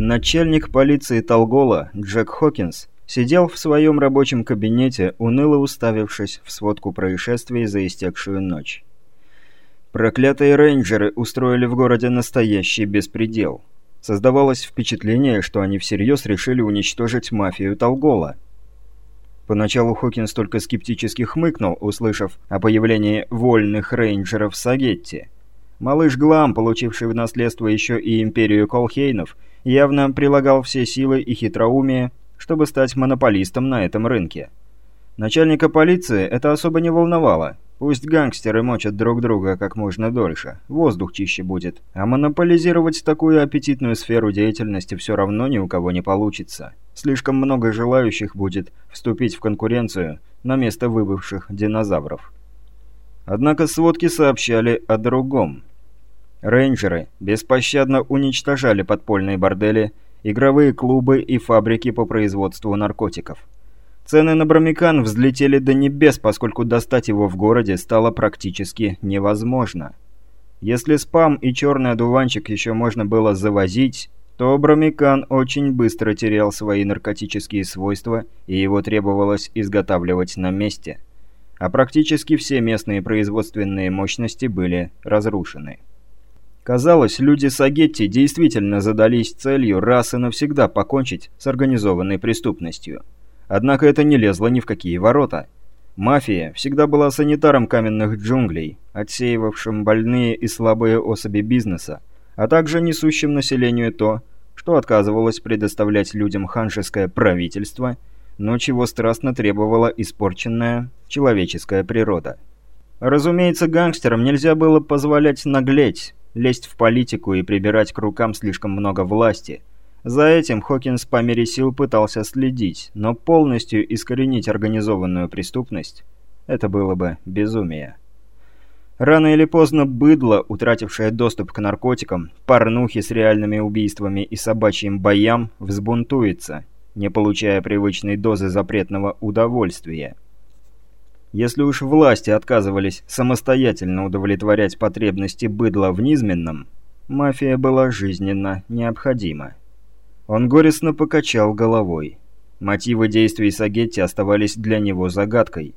Начальник полиции Толгола Джек Хокинс сидел в своем рабочем кабинете, уныло уставившись в сводку происшествий за истекшую ночь. Проклятые рейнджеры устроили в городе настоящий беспредел. Создавалось впечатление, что они всерьез решили уничтожить мафию Толгола. Поначалу Хокинс только скептически хмыкнул, услышав о появлении вольных рейнджеров Сагетти. Малыш Глам, получивший в наследство еще и империю Колхейнов, явно прилагал все силы и хитроумие, чтобы стать монополистом на этом рынке. Начальника полиции это особо не волновало. Пусть гангстеры мочат друг друга как можно дольше, воздух чище будет. А монополизировать такую аппетитную сферу деятельности все равно ни у кого не получится. Слишком много желающих будет вступить в конкуренцию на место выбывших динозавров. Однако сводки сообщали о другом. Рейнджеры беспощадно уничтожали подпольные бордели, игровые клубы и фабрики по производству наркотиков. Цены на бромикан взлетели до небес, поскольку достать его в городе стало практически невозможно. Если спам и черный одуванчик еще можно было завозить, то бромикан очень быстро терял свои наркотические свойства, и его требовалось изготавливать на месте. А практически все местные производственные мощности были разрушены. Казалось, люди Сагетти действительно задались целью раз и навсегда покончить с организованной преступностью. Однако это не лезло ни в какие ворота. Мафия всегда была санитаром каменных джунглей, отсеивавшим больные и слабые особи бизнеса, а также несущим населению то, что отказывалось предоставлять людям ханшеское правительство, но чего страстно требовала испорченная человеческая природа. Разумеется, гангстерам нельзя было позволять наглеть, лезть в политику и прибирать к рукам слишком много власти. За этим Хокинс по мере сил пытался следить, но полностью искоренить организованную преступность – это было бы безумие. Рано или поздно быдло, утратившее доступ к наркотикам, порнухе с реальными убийствами и собачьим боям, взбунтуется, не получая привычной дозы запретного удовольствия – если уж власти отказывались самостоятельно удовлетворять потребности быдла в низменном, мафия была жизненно необходима. Он горестно покачал головой. Мотивы действий Сагетти оставались для него загадкой.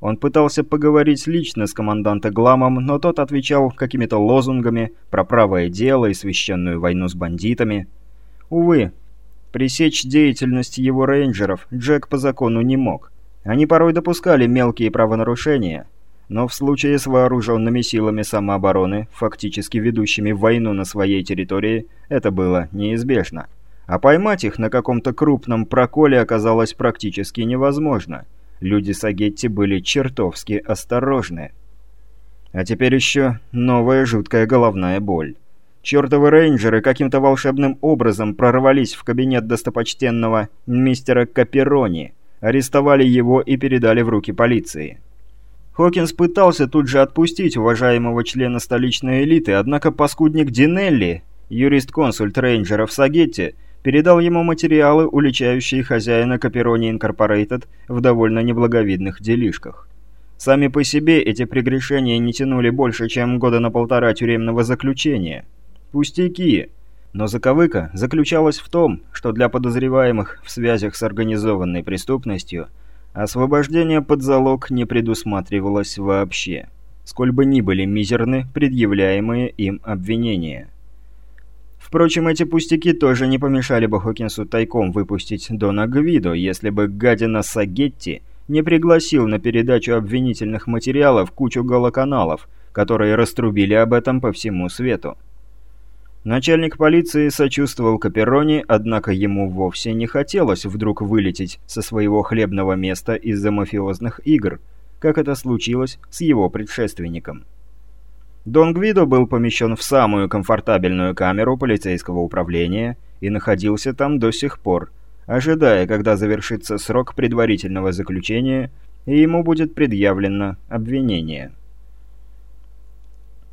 Он пытался поговорить лично с командантом Гламом, но тот отвечал какими-то лозунгами про правое дело и священную войну с бандитами. Увы, пресечь деятельность его рейнджеров Джек по закону не мог. Они порой допускали мелкие правонарушения, но в случае с вооруженными силами самообороны, фактически ведущими войну на своей территории, это было неизбежно. А поймать их на каком-то крупном проколе оказалось практически невозможно. Люди Сагетти были чертовски осторожны. А теперь еще новая жуткая головная боль. Чертовы рейнджеры каким-то волшебным образом прорвались в кабинет достопочтенного мистера Каперони – арестовали его и передали в руки полиции. Хокинс пытался тут же отпустить уважаемого члена столичной элиты, однако паскудник Динелли, юрист-консульт рейнджеров Сагетти, передал ему материалы, уличающие хозяина Каперони Инкорпорейтед в довольно неблаговидных делишках. Сами по себе эти прегрешения не тянули больше, чем года на полтора тюремного заключения. Пустяки. Но заковыка заключалась в том, что для подозреваемых в связях с организованной преступностью освобождение под залог не предусматривалось вообще, сколь бы ни были мизерны предъявляемые им обвинения. Впрочем, эти пустяки тоже не помешали бы Хокинсу тайком выпустить Дона Гвидо, если бы гадина Сагетти не пригласил на передачу обвинительных материалов кучу голоканалов, которые раструбили об этом по всему свету. Начальник полиции сочувствовал Каперони, однако ему вовсе не хотелось вдруг вылететь со своего хлебного места из-за мафиозных игр, как это случилось с его предшественником. Дон Гвидо был помещен в самую комфортабельную камеру полицейского управления и находился там до сих пор, ожидая, когда завершится срок предварительного заключения и ему будет предъявлено обвинение.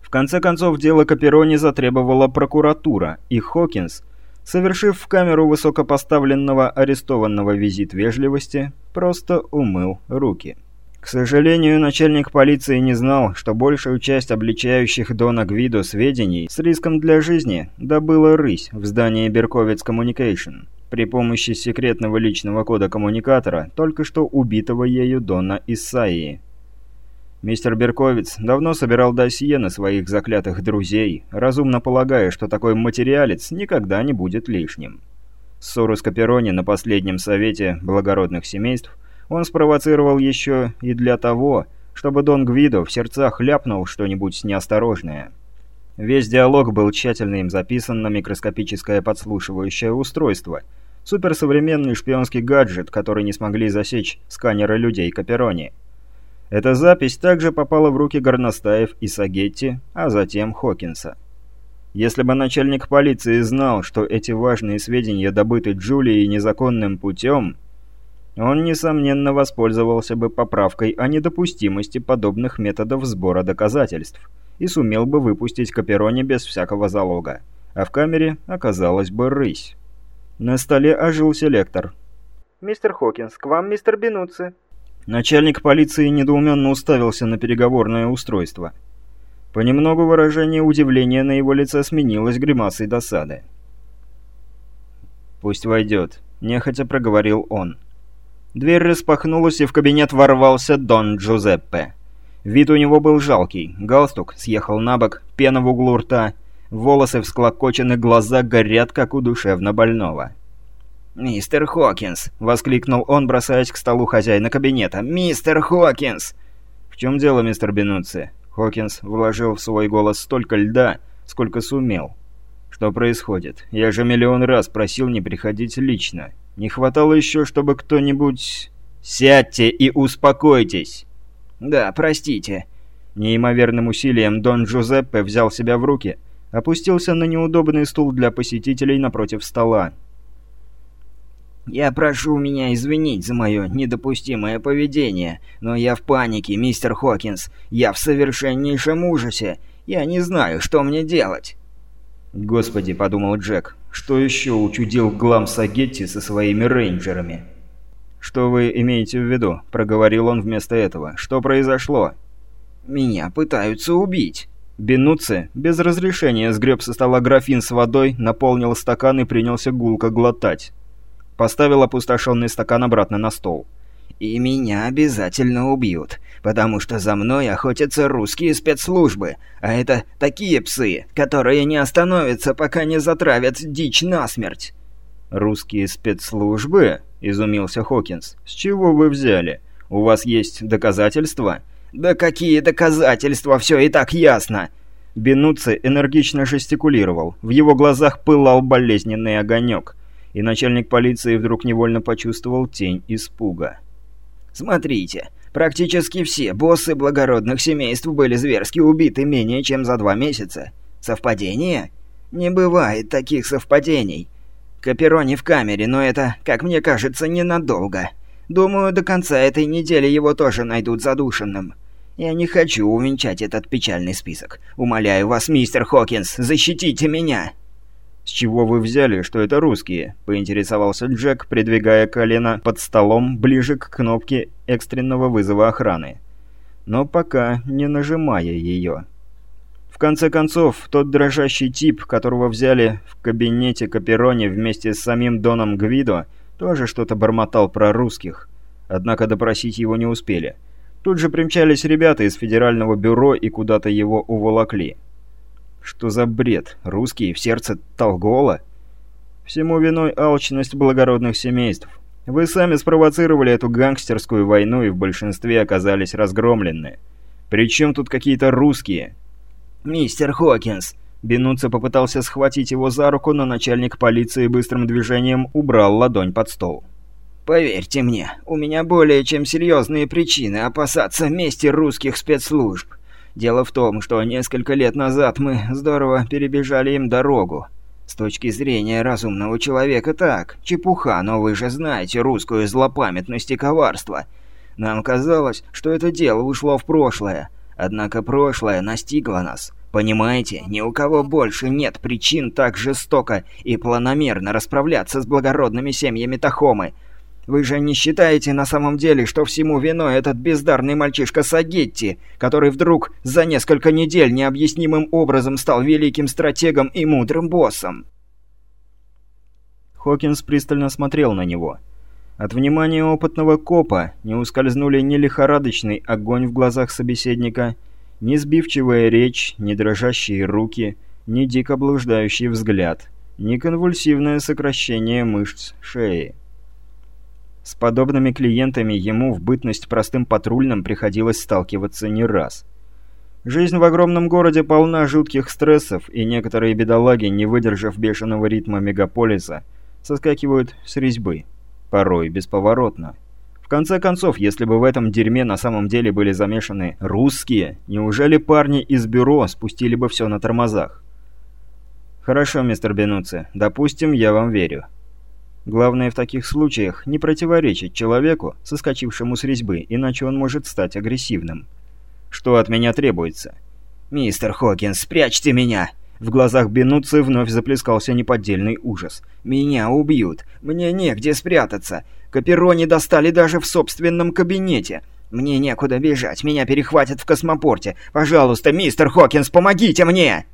Конце концов, дело Каперони затребовала прокуратура, и Хокинс, совершив в камеру высокопоставленного арестованного визит вежливости, просто умыл руки. К сожалению, начальник полиции не знал, что большую часть обличающих Дона Гвидо сведений с риском для жизни добыла рысь в здании Берковец Communication при помощи секретного личного кода коммуникатора только что убитого ею Дона Исаии. Мистер Берковиц давно собирал досье на своих заклятых друзей, разумно полагая, что такой материалец никогда не будет лишним. Ссору с Каперони на последнем совете благородных семейств он спровоцировал еще и для того, чтобы Дон Гвидо в сердцах ляпнул что-нибудь неосторожное. Весь диалог был тщательно им записан на микроскопическое подслушивающее устройство, суперсовременный шпионский гаджет, который не смогли засечь сканеры людей Каперони. Эта запись также попала в руки Горностаев и Сагетти, а затем Хокинса. Если бы начальник полиции знал, что эти важные сведения добыты Джулией незаконным путем, он, несомненно, воспользовался бы поправкой о недопустимости подобных методов сбора доказательств и сумел бы выпустить Каперони без всякого залога, а в камере оказалась бы рысь. На столе ожил селектор. «Мистер Хокинс, к вам мистер Бенуци». Начальник полиции недоуменно уставился на переговорное устройство. Понемногу выражение удивления на его лице сменилось гримасой досады. «Пусть войдет», — нехотя проговорил он. Дверь распахнулась, и в кабинет ворвался Дон Джузеппе. Вид у него был жалкий. Галстук съехал на бок, пена в углу рта, волосы всклокочены, глаза горят, как у душевно больного. «Мистер Хокинс!» — воскликнул он, бросаясь к столу хозяина кабинета. «Мистер Хокинс!» «В чем дело, мистер Бенуци?» Хокинс вложил в свой голос столько льда, сколько сумел. «Что происходит? Я же миллион раз просил не приходить лично. Не хватало еще, чтобы кто-нибудь... «Сядьте и успокойтесь!» «Да, простите». Неимоверным усилием Дон Джузеппе взял себя в руки, опустился на неудобный стул для посетителей напротив стола. «Я прошу меня извинить за мое недопустимое поведение, но я в панике, мистер Хокинс. Я в совершеннейшем ужасе. Я не знаю, что мне делать». «Господи», — подумал Джек, — «что еще учудил Глам Сагетти со своими рейнджерами?» «Что вы имеете в виду?» — проговорил он вместо этого. «Что произошло?» «Меня пытаются убить». Бенуци без разрешения сгреб со стола графин с водой, наполнил стакан и принялся гулко глотать. Поставил опустошенный стакан обратно на стол. И меня обязательно убьют, потому что за мной охотятся русские спецслужбы, а это такие псы, которые не остановятся, пока не затравят дичь насмерть». «Русские спецслужбы?» – изумился Хокинс. «С чего вы взяли? У вас есть доказательства?» «Да какие доказательства, все и так ясно!» Бенуци энергично жестикулировал. В его глазах пылал болезненный огонек. И начальник полиции вдруг невольно почувствовал тень испуга. Смотрите, практически все боссы благородных семейств были зверски убиты менее чем за два месяца. Совпадение? Не бывает таких совпадений. Каперони в камере, но это, как мне кажется, ненадолго. Думаю, до конца этой недели его тоже найдут задушенным. Я не хочу увенчать этот печальный список. Умоляю вас, мистер Хокинс, защитите меня!» «С чего вы взяли, что это русские?» – поинтересовался Джек, придвигая колено под столом ближе к кнопке экстренного вызова охраны. Но пока не нажимая ее. В конце концов, тот дрожащий тип, которого взяли в кабинете Каперони вместе с самим Доном Гвидо, тоже что-то бормотал про русских. Однако допросить его не успели. Тут же примчались ребята из Федерального бюро и куда-то его уволокли. Что за бред? Русские в сердце Талгола? Всему виной алчность благородных семейств. Вы сами спровоцировали эту гангстерскую войну и в большинстве оказались разгромлены. Причем тут какие-то русские? «Мистер Хокинс!» Бенуца попытался схватить его за руку, но начальник полиции быстрым движением убрал ладонь под стол. «Поверьте мне, у меня более чем серьезные причины опасаться мести русских спецслужб. Дело в том, что несколько лет назад мы здорово перебежали им дорогу. С точки зрения разумного человека так, чепуха, но вы же знаете русскую злопамятность и коварство. Нам казалось, что это дело ушло в прошлое. Однако прошлое настигло нас. Понимаете, ни у кого больше нет причин так жестоко и планомерно расправляться с благородными семьями Тахомы. Вы же не считаете на самом деле, что всему виной этот бездарный мальчишка Сагетти, который вдруг за несколько недель необъяснимым образом стал великим стратегом и мудрым боссом?» Хокинс пристально смотрел на него. От внимания опытного копа не ускользнули ни лихорадочный огонь в глазах собеседника, ни сбивчивая речь, ни дрожащие руки, ни дико блуждающий взгляд, ни конвульсивное сокращение мышц шеи. С подобными клиентами ему в бытность простым патрульным приходилось сталкиваться не раз. Жизнь в огромном городе полна жутких стрессов, и некоторые бедолаги, не выдержав бешеного ритма мегаполиса, соскакивают с резьбы, порой бесповоротно. В конце концов, если бы в этом дерьме на самом деле были замешаны русские, неужели парни из бюро спустили бы все на тормозах? Хорошо, мистер Бенуци, допустим, я вам верю. Главное в таких случаях не противоречить человеку, соскочившему с резьбы, иначе он может стать агрессивным. Что от меня требуется? «Мистер Хокинс, спрячьте меня!» В глазах Бенуци вновь заплескался неподдельный ужас. «Меня убьют! Мне негде спрятаться! Каперони достали даже в собственном кабинете! Мне некуда бежать, меня перехватят в космопорте! Пожалуйста, мистер Хокинс, помогите мне!»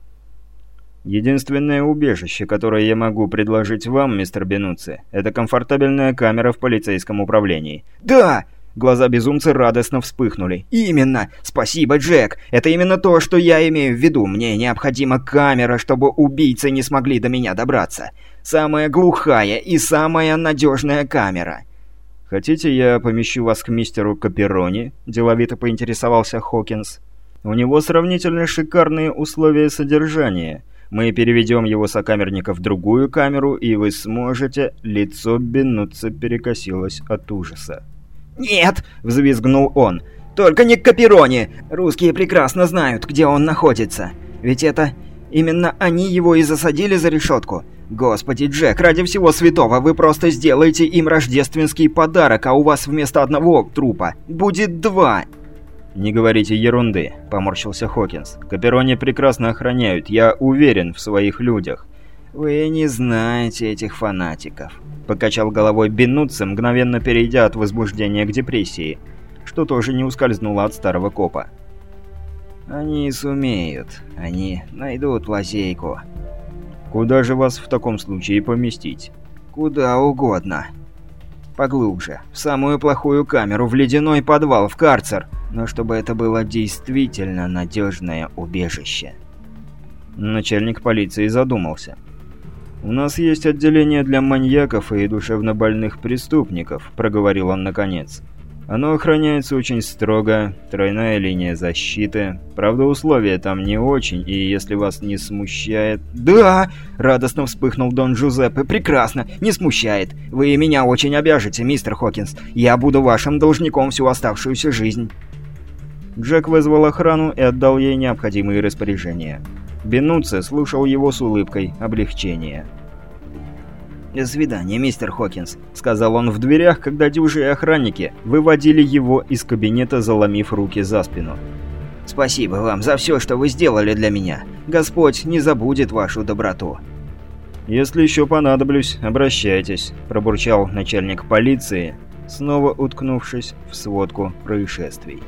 Единственное убежище, которое я могу предложить вам, мистер Бенуци, это комфортабельная камера в полицейском управлении. Да! Глаза безумца радостно вспыхнули. «Именно! Спасибо, Джек! Это именно то, что я имею в виду. Мне необходима камера, чтобы убийцы не смогли до меня добраться. Самая глухая и самая надежная камера». «Хотите, я помещу вас к мистеру Каперони?» – деловито поинтересовался Хокинс. «У него сравнительно шикарные условия содержания». Мы переведем его сокамерника в другую камеру, и вы сможете...» Лицо Бенуца перекосилось от ужаса. «Нет!» — взвизгнул он. «Только не к Капероне! Русские прекрасно знают, где он находится. Ведь это... Именно они его и засадили за решетку. Господи, Джек, ради всего святого, вы просто сделаете им рождественский подарок, а у вас вместо одного трупа будет два!» «Не говорите ерунды», — поморщился Хокинс. «Каперони прекрасно охраняют, я уверен в своих людях». «Вы не знаете этих фанатиков», — покачал головой Бенуцци, мгновенно перейдя от возбуждения к депрессии, что тоже не ускользнуло от старого копа. «Они сумеют. Они найдут лазейку». «Куда же вас в таком случае поместить?» «Куда угодно. Поглубже. В самую плохую камеру, в ледяной подвал, в карцер но чтобы это было действительно надежное убежище. Начальник полиции задумался. «У нас есть отделение для маньяков и душевнобольных преступников», — проговорил он наконец. «Оно охраняется очень строго, тройная линия защиты. Правда, условия там не очень, и если вас не смущает...» «Да!» — радостно вспыхнул Дон Джузеппе. «Прекрасно! Не смущает! Вы меня очень обяжете, мистер Хокинс. Я буду вашим должником всю оставшуюся жизнь!» Джек вызвал охрану и отдал ей необходимые распоряжения. Бенуци слушал его с улыбкой облегчения. «До свидания, мистер Хокинс», — сказал он в дверях, когда дюжие охранники выводили его из кабинета, заломив руки за спину. «Спасибо вам за все, что вы сделали для меня. Господь не забудет вашу доброту». «Если еще понадоблюсь, обращайтесь», – пробурчал начальник полиции, снова уткнувшись в сводку происшествий.